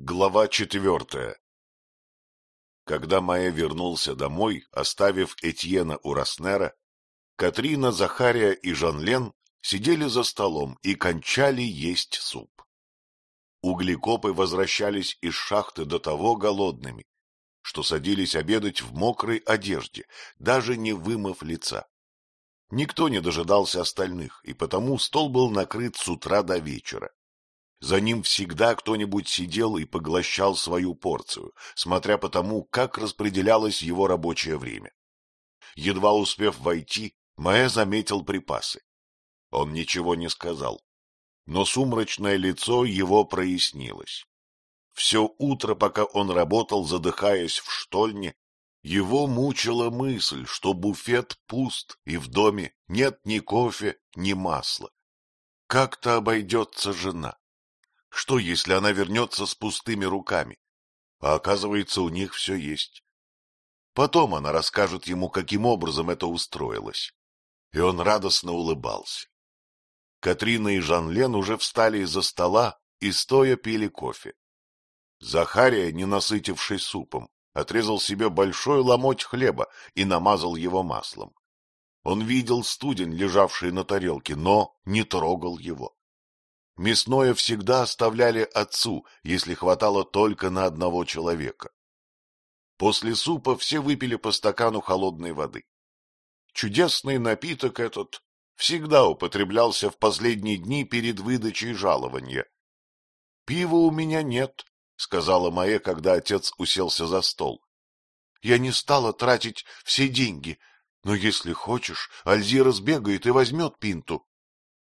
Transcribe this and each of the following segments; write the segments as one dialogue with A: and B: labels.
A: Глава четвертая Когда Майя вернулся домой, оставив Этьена у Роснера, Катрина, Захария и Жанлен сидели за столом и кончали есть суп. Углекопы возвращались из шахты до того голодными, что садились обедать в мокрой одежде, даже не вымыв лица. Никто не дожидался остальных, и потому стол был накрыт с утра до вечера. За ним всегда кто-нибудь сидел и поглощал свою порцию, смотря по тому, как распределялось его рабочее время. Едва успев войти, Маэ заметил припасы. Он ничего не сказал, но сумрачное лицо его прояснилось. Все утро, пока он работал, задыхаясь в штольне, его мучила мысль, что буфет пуст, и в доме нет ни кофе, ни масла. Как-то обойдется жена. Что, если она вернется с пустыми руками? А оказывается, у них все есть. Потом она расскажет ему, каким образом это устроилось. И он радостно улыбался. Катрина и Жан-Лен уже встали из-за стола и стоя пили кофе. Захария, не насытившись супом, отрезал себе большой ломоть хлеба и намазал его маслом. Он видел студень, лежавший на тарелке, но не трогал его. Мясное всегда оставляли отцу, если хватало только на одного человека. После супа все выпили по стакану холодной воды. Чудесный напиток этот всегда употреблялся в последние дни перед выдачей жалования. — Пива у меня нет, — сказала Майя, когда отец уселся за стол. — Я не стала тратить все деньги, но если хочешь, Альзира сбегает и возьмет пинту.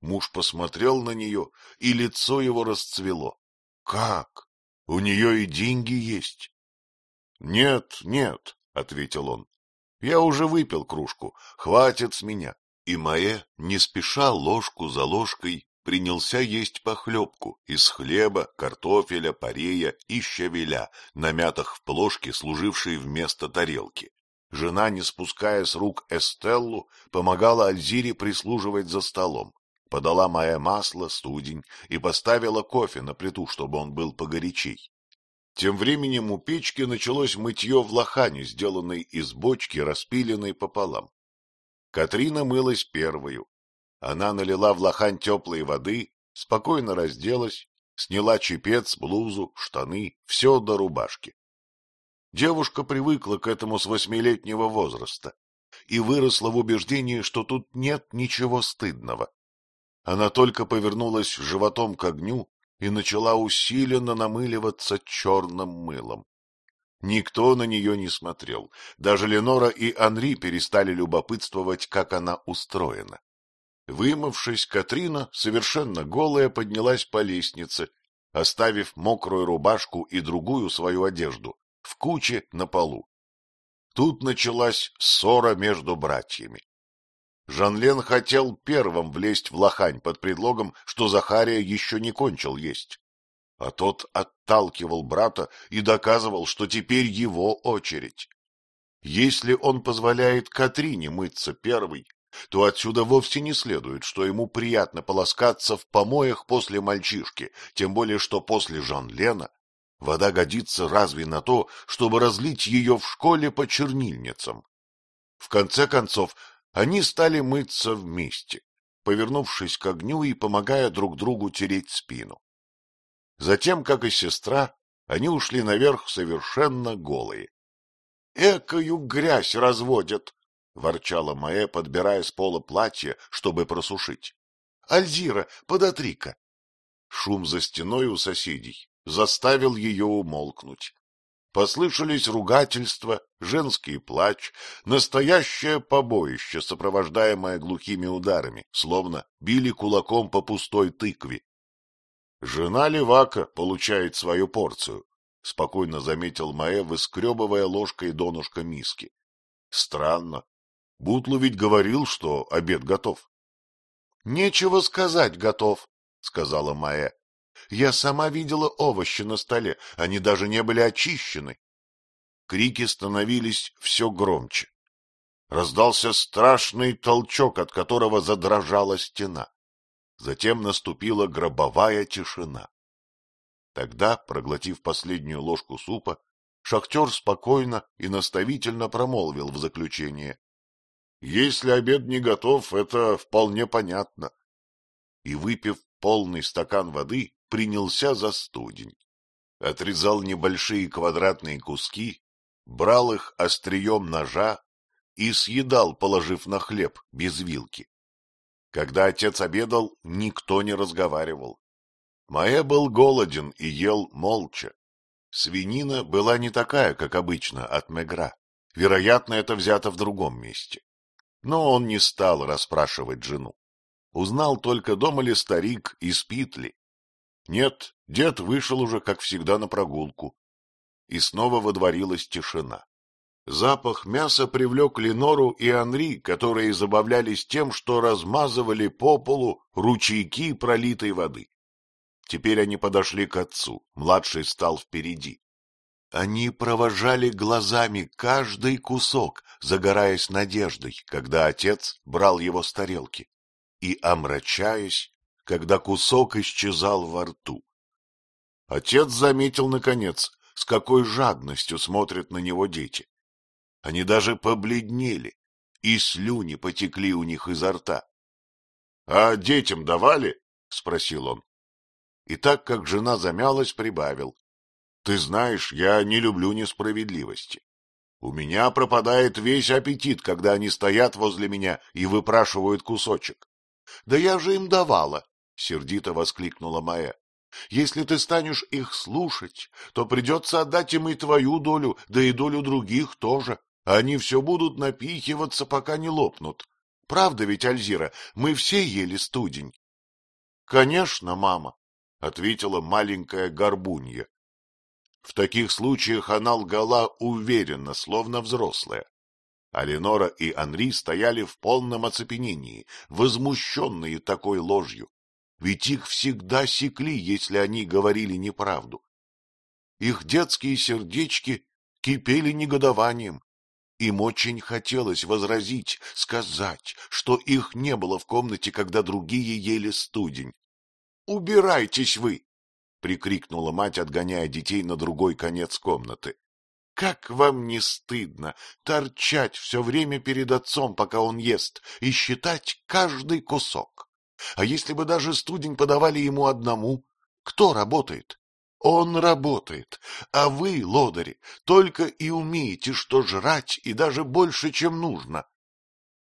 A: Муж посмотрел на нее, и лицо его расцвело. — Как? У нее и деньги есть? — Нет, нет, — ответил он. — Я уже выпил кружку, хватит с меня. И Маэ, не спеша ложку за ложкой, принялся есть похлебку из хлеба, картофеля, парея и щавеля, намятых в плошке, служившей вместо тарелки. Жена, не спуская с рук Эстеллу, помогала Альзире прислуживать за столом подала мое масло, студень и поставила кофе на плиту, чтобы он был погорячей. Тем временем у печки началось мытье в лохане, сделанной из бочки, распиленной пополам. Катрина мылась первою. Она налила в лохань теплой воды, спокойно разделась, сняла чепец, блузу, штаны, все до рубашки. Девушка привыкла к этому с восьмилетнего возраста и выросла в убеждении, что тут нет ничего стыдного. Она только повернулась животом к огню и начала усиленно намыливаться черным мылом. Никто на нее не смотрел. Даже Ленора и Анри перестали любопытствовать, как она устроена. Вымывшись, Катрина, совершенно голая, поднялась по лестнице, оставив мокрую рубашку и другую свою одежду в куче на полу. Тут началась ссора между братьями. Жанлен хотел первым влезть в лохань под предлогом, что Захария еще не кончил есть. А тот отталкивал брата и доказывал, что теперь его очередь. Если он позволяет Катрине мыться первой, то отсюда вовсе не следует, что ему приятно полоскаться в помоях после мальчишки, тем более что после Жан-Лена вода годится разве на то, чтобы разлить ее в школе по чернильницам. В конце концов, они стали мыться вместе, повернувшись к огню и помогая друг другу тереть спину. Затем, как и сестра, они ушли наверх совершенно голые. — Экою грязь разводят! — ворчала Маэ, подбирая с пола платье, чтобы просушить. — Альзира, подотри-ка! Шум за стеной у соседей заставил ее умолкнуть. Послышались ругательства, женский плач, настоящее побоище, сопровождаемое глухими ударами, словно били кулаком по пустой тыкве. — Жена Левака получает свою порцию, — спокойно заметил Маэ, выскребывая ложкой донышко миски. — Странно. Бутлу ведь говорил, что обед готов. — Нечего сказать готов, — сказала Маэ. Я сама видела овощи на столе, они даже не были очищены. Крики становились все громче. Раздался страшный толчок, от которого задрожала стена. Затем наступила гробовая тишина. Тогда, проглотив последнюю ложку супа, шахтер спокойно и наставительно промолвил в заключение. — Если обед не готов, это вполне понятно. И, выпив полный стакан воды, принялся за студень. Отрезал небольшие квадратные куски, брал их острием ножа и съедал, положив на хлеб, без вилки. Когда отец обедал, никто не разговаривал. Маэ был голоден и ел молча. Свинина была не такая, как обычно, от Мегра. Вероятно, это взято в другом месте. Но он не стал расспрашивать жену. Узнал только, дома ли старик и спит ли. Нет, дед вышел уже, как всегда, на прогулку. И снова водворилась тишина. Запах мяса привлек Ленору и Анри, которые забавлялись тем, что размазывали по полу ручейки пролитой воды. Теперь они подошли к отцу, младший стал впереди. Они провожали глазами каждый кусок, загораясь надеждой, когда отец брал его с тарелки, и омрачаясь, когда кусок исчезал во рту. Отец заметил, наконец, с какой жадностью смотрят на него дети. Они даже побледнели, и слюни потекли у них изо рта. — А детям давали? — спросил он. И так как жена замялась, прибавил. — Ты знаешь, я не люблю несправедливости. У меня пропадает весь аппетит, когда они стоят возле меня и выпрашивают кусочек. — Да я же им давала! — сердито воскликнула Майя. — Если ты станешь их слушать, то придется отдать им и твою долю, да и долю других тоже. Они все будут напихиваться, пока не лопнут. Правда ведь, Альзира, мы все ели студень? — Конечно, мама, — ответила маленькая горбунья. В таких случаях она лгала уверенно, словно взрослая. А Ленора и Анри стояли в полном оцепенении, возмущенные такой ложью. Ведь их всегда секли, если они говорили неправду. Их детские сердечки кипели негодованием. Им очень хотелось возразить, сказать, что их не было в комнате, когда другие ели студень. — Убирайтесь вы! — прикрикнула мать, отгоняя детей на другой конец комнаты. — Как вам не стыдно торчать все время перед отцом, пока он ест, и считать каждый кусок? А если бы даже студень подавали ему одному, кто работает? Он работает, а вы, лодыри, только и умеете, что жрать, и даже больше, чем нужно.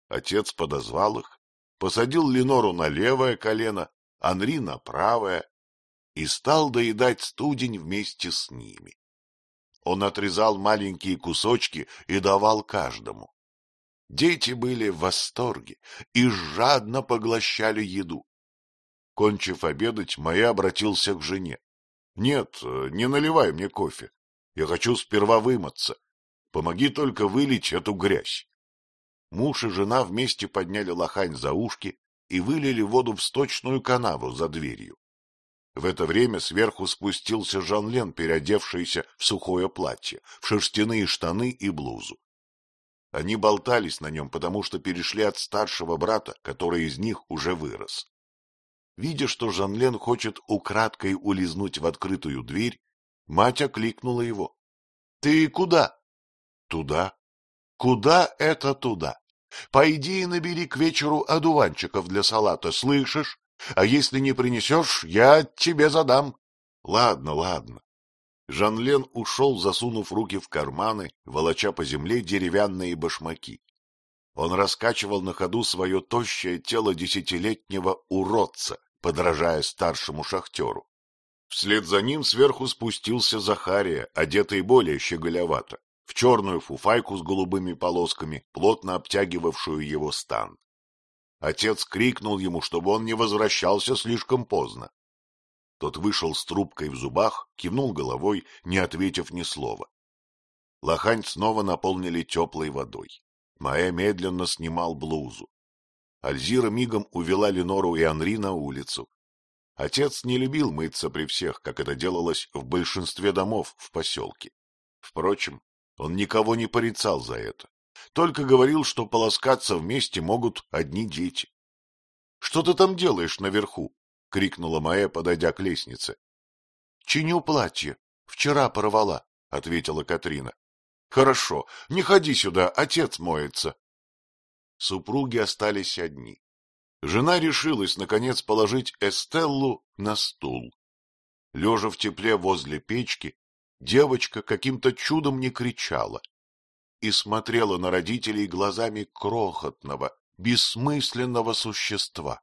A: Отец подозвал их, посадил Ленору на левое колено, Анри на правое, и стал доедать студень вместе с ними. Он отрезал маленькие кусочки и давал каждому. Дети были в восторге и жадно поглощали еду. Кончив обедать, Майя обратился к жене. — Нет, не наливай мне кофе. Я хочу сперва вымыться. Помоги только вылить эту грязь. Муж и жена вместе подняли лохань за ушки и вылили воду в сточную канаву за дверью. В это время сверху спустился Жан-Лен, переодевшийся в сухое платье, в шерстяные штаны и блузу. Они болтались на нем, потому что перешли от старшего брата, который из них уже вырос. Видя, что Жанлен хочет украдкой улизнуть в открытую дверь, мать окликнула его. — Ты куда? — Туда. — Куда это туда? Пойди и набери к вечеру одуванчиков для салата, слышишь? А если не принесешь, я тебе задам. — Ладно, ладно. Жанлен ушел, засунув руки в карманы, волоча по земле деревянные башмаки. Он раскачивал на ходу свое тощее тело десятилетнего уродца, подражая старшему шахтеру. Вслед за ним сверху спустился Захария, одетый более щеголевато, в черную фуфайку с голубыми полосками, плотно обтягивавшую его стан. Отец крикнул ему, чтобы он не возвращался слишком поздно. Тот вышел с трубкой в зубах, кивнул головой, не ответив ни слова. Лохань снова наполнили теплой водой. Маэ медленно снимал блузу. Альзира мигом увела Ленору и Анри на улицу. Отец не любил мыться при всех, как это делалось в большинстве домов в поселке. Впрочем, он никого не порицал за это, только говорил, что полоскаться вместе могут одни дети. — Что ты там делаешь наверху? — крикнула Маэ, подойдя к лестнице. — Чиню платье. Вчера порвала, — ответила Катрина. — Хорошо, не ходи сюда, отец моется. Супруги остались одни. Жена решилась, наконец, положить Эстеллу на стул. Лежа в тепле возле печки, девочка каким-то чудом не кричала и смотрела на родителей глазами крохотного, бессмысленного существа.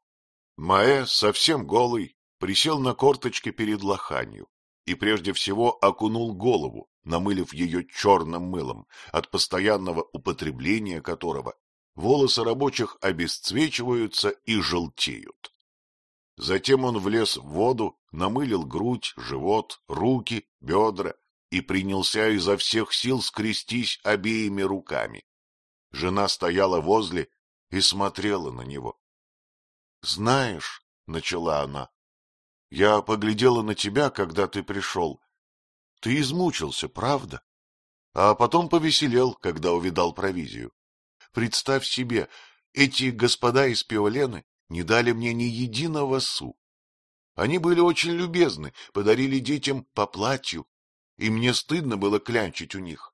A: Маэ, совсем голый, присел на корточки перед лоханью и прежде всего окунул голову, намылив ее черным мылом, от постоянного употребления которого волосы рабочих обесцвечиваются и желтеют. Затем он влез в воду, намылил грудь, живот, руки, бедра и принялся изо всех сил скрестись обеими руками. Жена стояла возле и смотрела на него. — Знаешь, — начала она, — я поглядела на тебя, когда ты пришел. Ты измучился, правда? А потом повеселел, когда увидал провизию. Представь себе, эти господа из Пиолены не дали мне ни единого су. Они были очень любезны, подарили детям по платью, и мне стыдно было клянчить у них.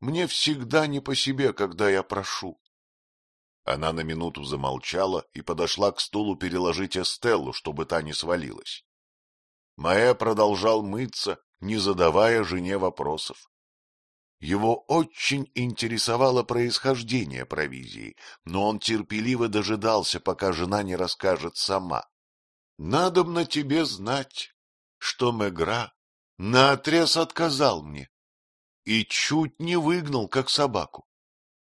A: Мне всегда не по себе, когда я прошу. Она на минуту замолчала и подошла к стулу переложить Эстеллу, чтобы та не свалилась. Маэ продолжал мыться, не задавая жене вопросов. Его очень интересовало происхождение провизии, но он терпеливо дожидался, пока жена не расскажет сама. — Надобно тебе знать, что Мегра наотрез отказал мне и чуть не выгнал, как собаку.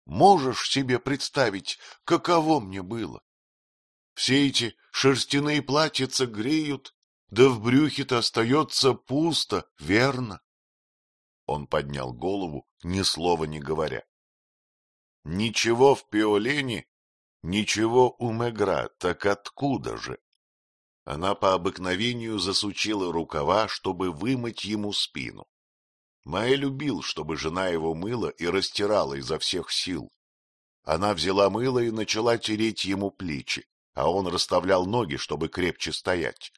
A: Можешь себе представить, каково мне было? Все эти шерстяные платьица греют, да в брюхе-то остается пусто, верно? Он поднял голову, ни слова не говоря. Ничего в Пиолене, ничего у Мегра, так откуда же? Она по обыкновению засучила рукава, чтобы вымыть ему спину. Майя любил, чтобы жена его мыла и растирала изо всех сил. Она взяла мыло и начала тереть ему плечи, а он расставлял ноги, чтобы крепче стоять.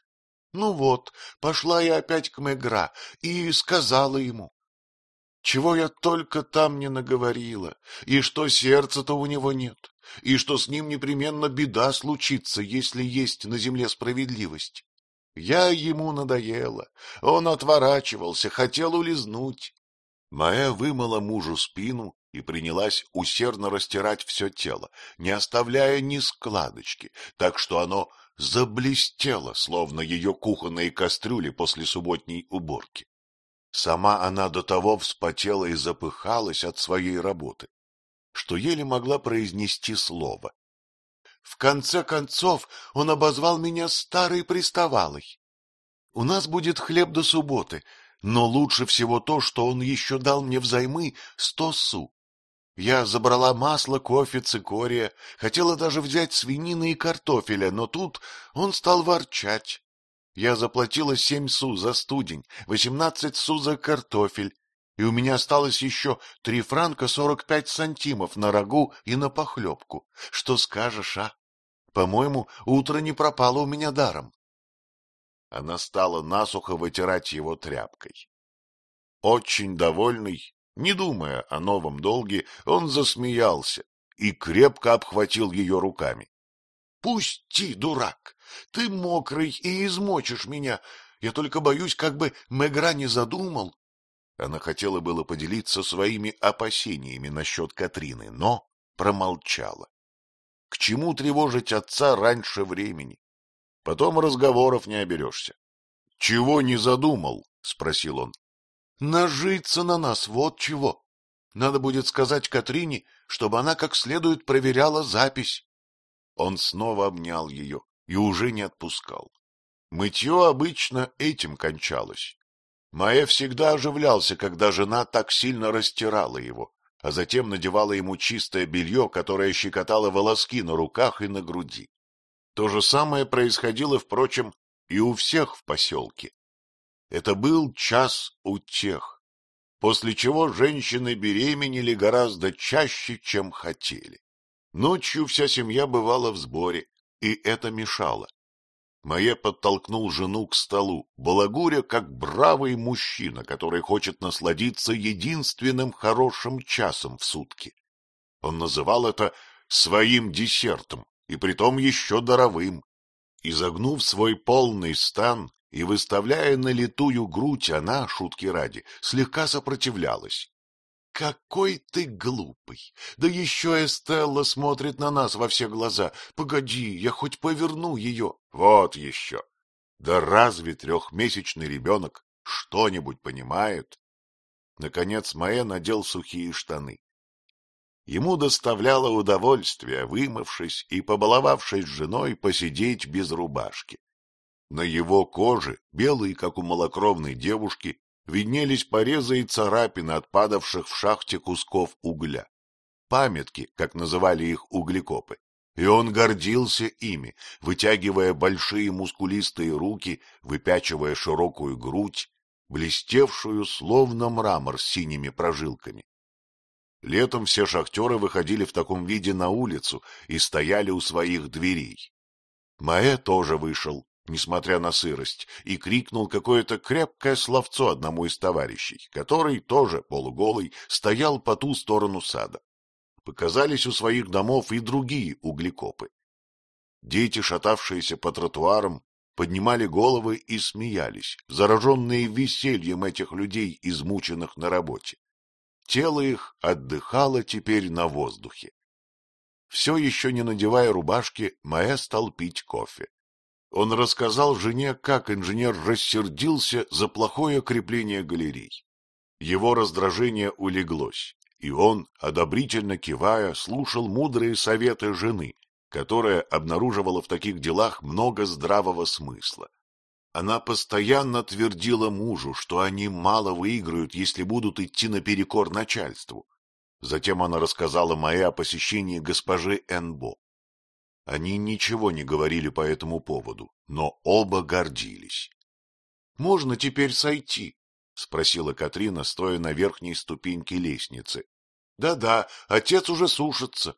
A: Ну вот, пошла я опять к Мегра и сказала ему. Чего я только там не наговорила, и что сердца-то у него нет и что с ним непременно беда случится, если есть на земле справедливость. Я ему надоела, он отворачивался, хотел улизнуть. Маэ вымыла мужу спину и принялась усердно растирать все тело, не оставляя ни складочки, так что оно заблестело, словно ее кухонные кастрюли после субботней уборки. Сама она до того вспотела и запыхалась от своей работы, что еле могла произнести слово. В конце концов он обозвал меня старой приставалой. У нас будет хлеб до субботы, но лучше всего то, что он еще дал мне взаймы сто су. Я забрала масло, кофе, цикория, хотела даже взять свинины и картофеля, но тут он стал ворчать. Я заплатила семь су за студень, восемнадцать су за картофель, и у меня осталось еще три франка сорок пять сантимов на рагу и на похлебку. Что скажешь, а? По-моему, утро не пропало у меня даром. Она стала насухо вытирать его тряпкой. Очень довольный, не думая о новом долге, он засмеялся и крепко обхватил ее руками. — Пусти, дурак! Ты мокрый и измочишь меня. Я только боюсь, как бы Мегра не задумал, она хотела было поделиться своими опасениями насчет Катрины, но промолчала. К чему тревожить отца раньше времени? Потом разговоров не оберешься. — Чего не задумал? — спросил он. — Нажиться на нас, вот чего. Надо будет сказать Катрине, чтобы она как следует проверяла запись. Он снова обнял ее и уже не отпускал. Мытье обычно этим кончалось. Маэ всегда оживлялся, когда жена так сильно растирала его, а затем надевала ему чистое белье, которое щекотало волоски на руках и на груди. То же самое происходило, впрочем, и у всех в поселке. Это был час утех, после чего женщины беременели гораздо чаще, чем хотели. Ночью вся семья бывала в сборе, и это мешало. Мае подтолкнул жену к столу, балагуря, как бравый мужчина, который хочет насладиться единственным хорошим часом в сутки. Он называл это своим десертом, и притом еще даровым. Изогнув свой полный стан и выставляя на литую грудь, она, шутки ради, слегка сопротивлялась. — Какой ты глупый! Да еще Эстелла смотрит на нас во все глаза. Погоди, я хоть поверну ее. Вот еще! Да разве трехмесячный ребенок что-нибудь понимает? Наконец Маэ надел сухие штаны. Ему доставляло удовольствие, вымывшись и побаловавшись с женой, посидеть без рубашки. На его коже, белой, как у малокровной девушки, виднелись порезы и царапины от падавших в шахте кусков угля. Памятки, как называли их углекопы. И он гордился ими, вытягивая большие мускулистые руки, выпячивая широкую грудь, блестевшую, словно мрамор с синими прожилками. Летом все шахтеры выходили в таком виде на улицу и стояли у своих дверей. Маэ тоже вышел, несмотря на сырость, и крикнул какое-то крепкое словцо одному из товарищей, который, тоже полуголый, стоял по ту сторону сада. Показались у своих домов и другие углекопы. Дети, шатавшиеся по тротуарам, поднимали головы и смеялись, зараженные весельем этих людей, измученных на работе. Тело их отдыхало теперь на воздухе. Все еще не надевая рубашки, Маэ стал пить кофе. Он рассказал жене, как инженер рассердился за плохое крепление галерей. Его раздражение улеглось, и он, одобрительно кивая, слушал мудрые советы жены, которая обнаруживала в таких делах много здравого смысла. Она постоянно твердила мужу, что они мало выиграют, если будут идти наперекор начальству. Затем она рассказала Майе о посещении госпожи Энбо. Они ничего не говорили по этому поводу, но оба гордились. — Можно теперь сойти? — спросила Катрина, стоя на верхней ступеньке лестницы. Да — Да-да, отец уже сушится.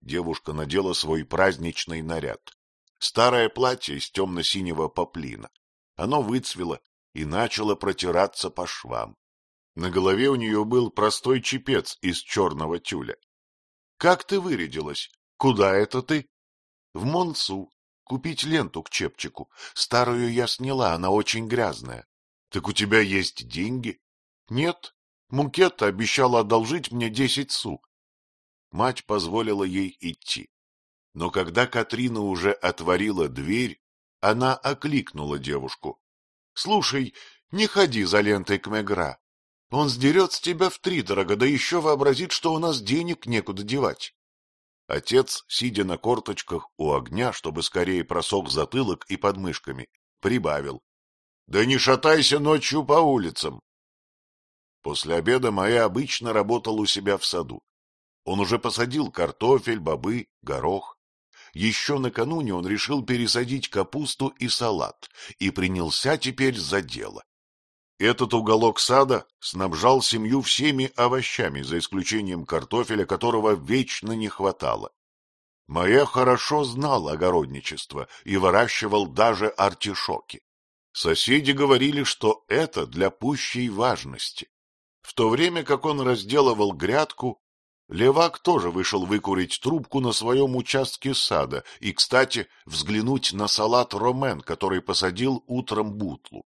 A: Девушка надела свой праздничный наряд. Старое платье из темно-синего поплина. Оно выцвело и начало протираться по швам. На голове у нее был простой чепец из черного тюля. — Как ты вырядилась? Куда это ты? — В Монсу. Купить ленту к чепчику. Старую я сняла, она очень грязная. — Так у тебя есть деньги? — Нет. Мукетта обещала одолжить мне десять су. Мать позволила ей идти. Но когда Катрина уже отворила дверь, она окликнула девушку. — Слушай, не ходи за лентой к Мегра. Он сдерет с тебя втридорога, да еще вообразит, что у нас денег некуда девать. Отец, сидя на корточках у огня, чтобы скорее просох затылок и подмышками, прибавил. — Да не шатайся ночью по улицам. После обеда моя обычно работал у себя в саду. Он уже посадил картофель, бобы, горох. Еще накануне он решил пересадить капусту и салат и принялся теперь за дело. Этот уголок сада снабжал семью всеми овощами, за исключением картофеля, которого вечно не хватало. Моя хорошо знал огородничество и выращивал даже артишоки. Соседи говорили, что это для пущей важности. В то время как он разделывал грядку, Левак тоже вышел выкурить трубку на своем участке сада и, кстати, взглянуть на салат ромен, который посадил утром бутлу.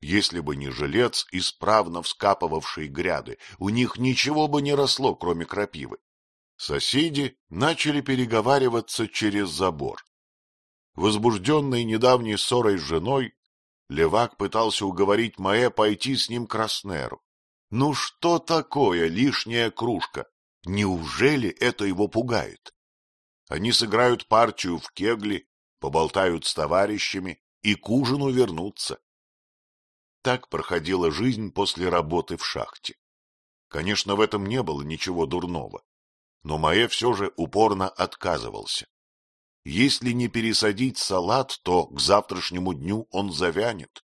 A: Если бы не жилец, исправно вскапывавший гряды, у них ничего бы не росло, кроме крапивы. Соседи начали переговариваться через забор. Возбужденный недавней ссорой с женой, Левак пытался уговорить Маэ пойти с ним к Краснеру. Ну что такое лишняя кружка? Неужели это его пугает? Они сыграют партию в кегли, поболтают с товарищами и к ужину вернутся. Так проходила жизнь после работы в шахте. Конечно, в этом не было ничего дурного, но Маэ все же упорно отказывался. Если не пересадить салат, то к завтрашнему дню он завянет.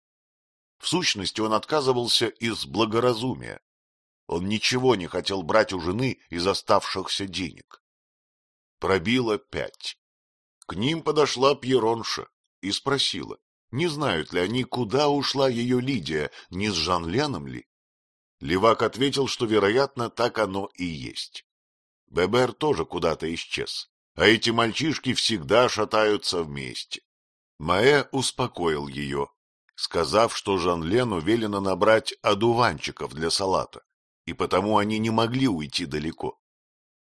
A: В сущности, он отказывался из благоразумия, он ничего не хотел брать у жены из оставшихся денег. Пробило пять. К ним подошла Пьеронша и спросила, не знают ли они, куда ушла ее Лидия, не с Жанленом ли? Левак ответил, что, вероятно, так оно и есть. Бебер тоже куда-то исчез, а эти мальчишки всегда шатаются вместе. Маэ успокоил ее, сказав, что Жан-Лену велено набрать одуванчиков для салата, и потому они не могли уйти далеко.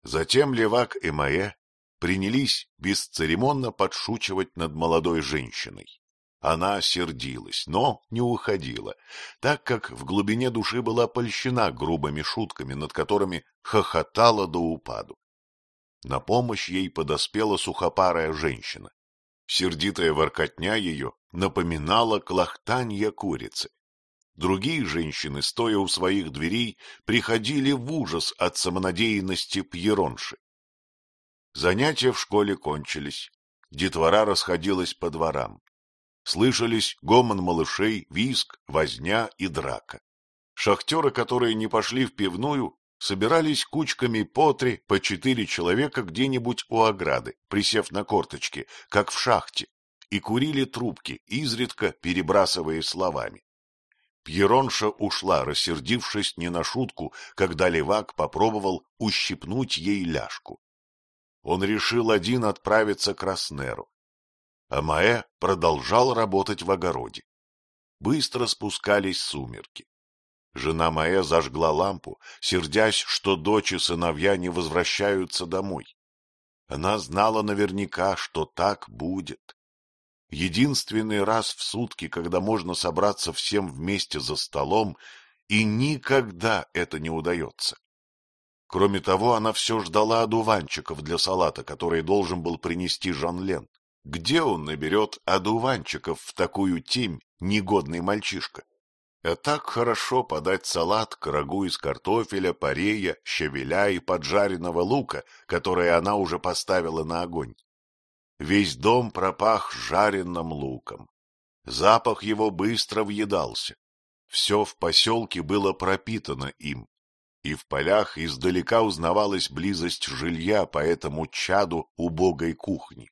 A: Затем Левак и Маэ принялись бесцеремонно подшучивать над молодой женщиной. Она сердилась, но не уходила, так как в глубине души была польщена грубыми шутками, над которыми хохотала до упаду. На помощь ей подоспела сухопарая женщина. Сердитая воркотня ее напоминала клохтанье курицы. Другие женщины, стоя у своих дверей, приходили в ужас от самонадеянности пьеронши. Занятия в школе кончились. Детвора расходилась по дворам. Слышались гомон малышей, виск, возня и драка. Шахтеры, которые не пошли в пивную, собирались кучками по три, по четыре человека где-нибудь у ограды, присев на корточки, как в шахте, и курили трубки, изредка перебрасывая словами. Пьеронша ушла, рассердившись не на шутку, когда левак попробовал ущипнуть ей ляжку. Он решил один отправиться к Роснеру. А Маэ продолжал работать в огороде. Быстро спускались сумерки. Жена Маэ зажгла лампу, сердясь, что дочь и сыновья не возвращаются домой. Она знала наверняка, что так будет. Единственный раз в сутки, когда можно собраться всем вместе за столом, и никогда это не удается. Кроме того, она все ждала одуванчиков для салата, который должен был принести Жан-Лен. Где он наберет одуванчиков в такую темь, негодный мальчишка? А так хорошо подать салат к рагу из картофеля, парея, щавеля и поджаренного лука, который она уже поставила на огонь. Весь дом пропах жареным луком. Запах его быстро въедался. Все в поселке было пропитано им, и в полях издалека узнавалась близость жилья по этому чаду убогой кухни.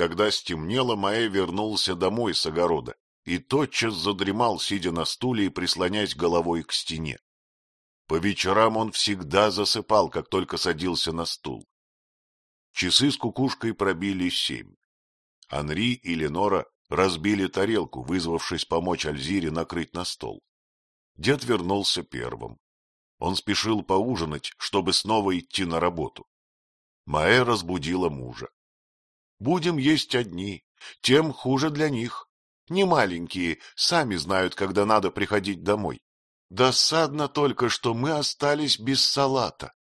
A: Когда стемнело, Маэ вернулся домой с огорода и тотчас задремал, сидя на стуле и прислонясь головой к стене. По вечерам он всегда засыпал, как только садился на стул. Часы с кукушкой пробили семь. Анри и Ленора разбили тарелку, вызвавшись помочь Альзире накрыть на стол. Дед вернулся первым. Он спешил поужинать, чтобы снова идти на работу. Маэ разбудила мужа. Будем есть одни, тем хуже для них. Не маленькие, сами знают, когда надо приходить домой. Досадно только, что мы остались без салата.